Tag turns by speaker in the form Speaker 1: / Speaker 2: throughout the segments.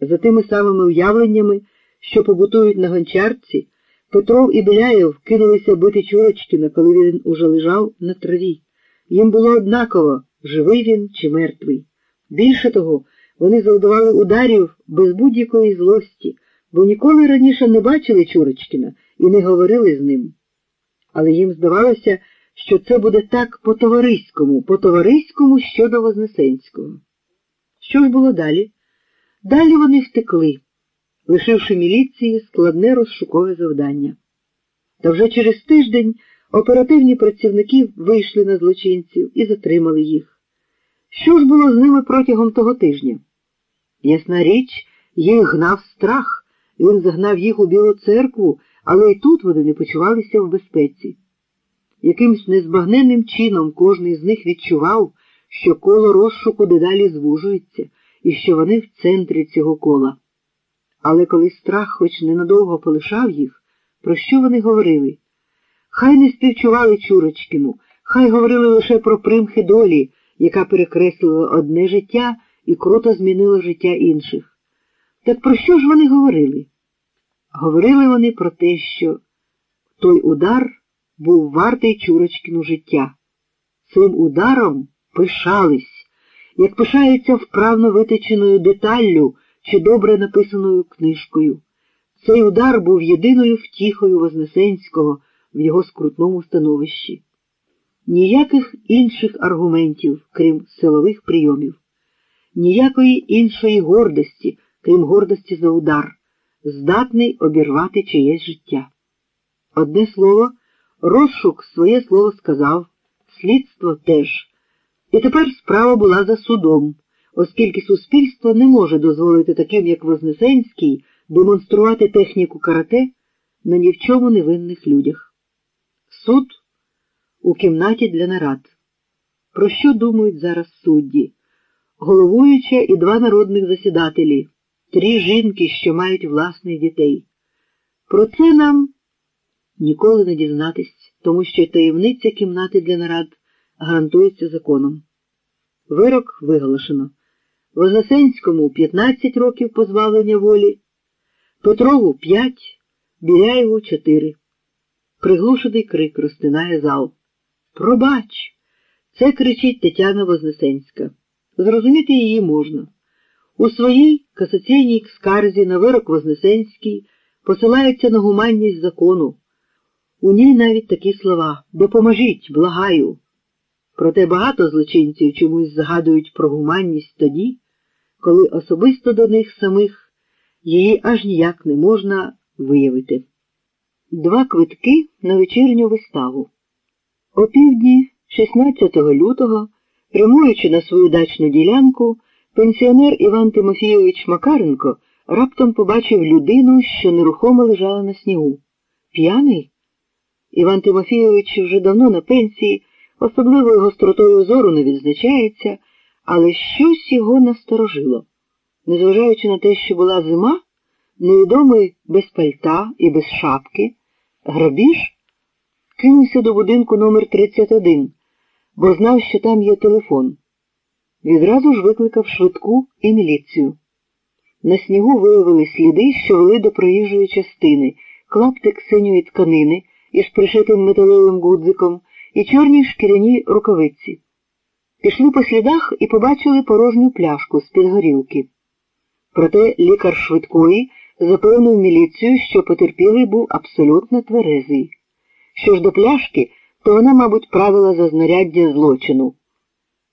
Speaker 1: За тими самими уявленнями, що побутують на гончарці, Петров і Біляєв кинулися бити Чурочкіна, коли він уже лежав на траві. Їм було однаково, живий він чи мертвий. Більше того, вони завдавали ударів без будь-якої злості, бо ніколи раніше не бачили Чурочкіна і не говорили з ним. Але їм здавалося, що це буде так по-товариському, по-товариському щодо Вознесенського. Що ж було далі? Далі вони втекли, лишивши міліції складне розшукове завдання. Та вже через тиждень оперативні працівники вийшли на злочинців і затримали їх. Що ж було з ними протягом того тижня? Ясна річ, їх гнав страх, він загнав їх у Білу церкву, але і тут вони не почувалися в безпеці. Якимсь незбагненним чином кожний з них відчував, що коло розшуку дедалі звужується і що вони в центрі цього кола. Але коли страх хоч ненадовго полишав їх, про що вони говорили? Хай не співчували Чурочкину, хай говорили лише про примхи долі, яка перекреслила одне життя і круто змінила життя інших. Так про що ж вони говорили? Говорили вони про те, що той удар був вартий Чурочкину життя. Цим ударом пишались, як пишаються вправно витеченою деталлю чи добре написаною книжкою. Цей удар був єдиною втіхою Вознесенського в його скрутному становищі. Ніяких інших аргументів, крім силових прийомів, ніякої іншої гордості, крім гордості за удар, здатний обірвати чиєсь життя. Одне слово, розшук своє слово сказав, слідство теж. І тепер справа була за судом, оскільки суспільство не може дозволити таким, як Вознесенський, демонструвати техніку карате на ні в чому невинних людях. Суд у кімнаті для нарад. Про що думають зараз судді? Головуюча і два народних засідателі, три жінки, що мають власних дітей. Про це нам ніколи не дізнатись, тому що таємниця кімнати для нарад гарантується законом. Вирок виголошено. Вознесенському 15 років позбавлення волі, Петрову 5, Біляєву 4. Приглушений крик розтинає зал. Пробач! Це кричить Тетяна Вознесенська. Зрозуміти її можна. У своїй касаційній скарзі на вирок Вознесенський посилається на гуманність закону. У ній навіть такі слова Допоможіть, благаю. Проте багато злочинців чомусь згадують про гуманність тоді, коли особисто до них самих її аж ніяк не можна виявити. Два квитки на вечірню виставу. О півдні, 16 лютого, прямуючи на свою дачну ділянку, пенсіонер Іван Тимофійович Макаренко раптом побачив людину, що нерухомо лежала на снігу. П'яний? Іван Тимофійович вже давно на пенсії, особливою гостротою зору не відзначається, але щось його насторожило. Незважаючи на те, що була зима, невідомий без пальта і без шапки, грабіж кинувся до будинку номер 31 бо знав, що там є телефон. Відразу ж викликав швидку і міліцію. На снігу виявили сліди, що вели до проїжджої частини, клаптик синьої тканини із пришитим металевим гудзиком і чорні шкіряні рукавиці. Пішли по слідах і побачили порожню пляшку з-під горілки. Проте лікар швидкої запевнив міліцію, що потерпілий був абсолютно тверезий. Що ж до пляшки, то вона, мабуть, правила за знаряддя злочину.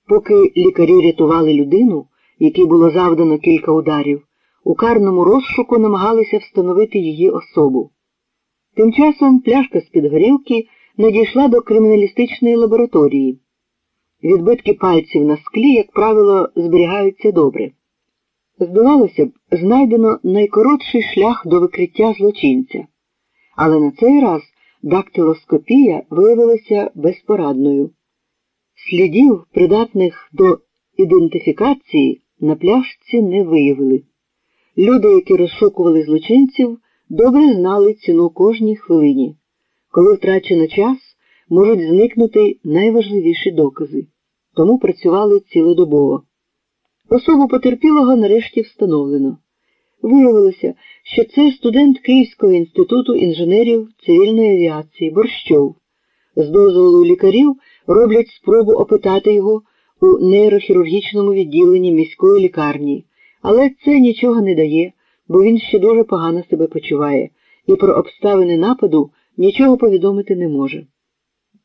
Speaker 1: Поки лікарі рятували людину, якій було завдано кілька ударів, у карному розшуку намагалися встановити її особу. Тим часом пляшка з-під горілки надійшла до криміналістичної лабораторії. Відбитки пальців на склі, як правило, зберігаються добре. Здавалося б, знайдено найкоротший шлях до викриття злочинця, але на цей раз дактилоскопія виявилася безпорадною. Слідів, придатних до ідентифікації, на пляшці не виявили. Люди, які розшукували злочинців, добре знали ціну кожній хвилині. Коли втрачено час, можуть зникнути найважливіші докази, тому працювали цілодобово. Особу потерпілого нарешті встановлено. Виявилося, що це студент Київського інституту інженерів цивільної авіації Борщов. З дозволу лікарів роблять спробу опитати його у нейрохірургічному відділенні міської лікарні, але це нічого не дає, бо він ще дуже погано себе почуває і про обставини нападу нічого повідомити не може.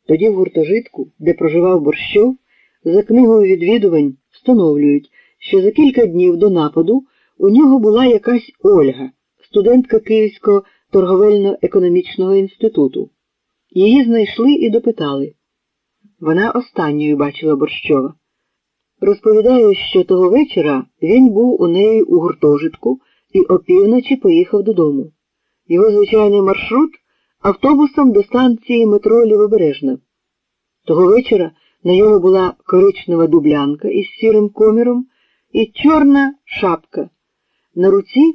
Speaker 1: Тоді в гуртожитку, де проживав Борщов, за книгою відвідувань встановлюють, що за кілька днів до нападу у нього була якась Ольга, студентка Київського торговельно-економічного інституту. Її знайшли і допитали. Вона останньою бачила Борщова. Розповідає, що того вечора він був у неї у гуртожитку і опівночі поїхав додому. Його звичайний маршрут автобусом до станції метро Лівобережна. Того вечора на нього була коричнева дублянка із сірим коміром і чорна шапка. На руці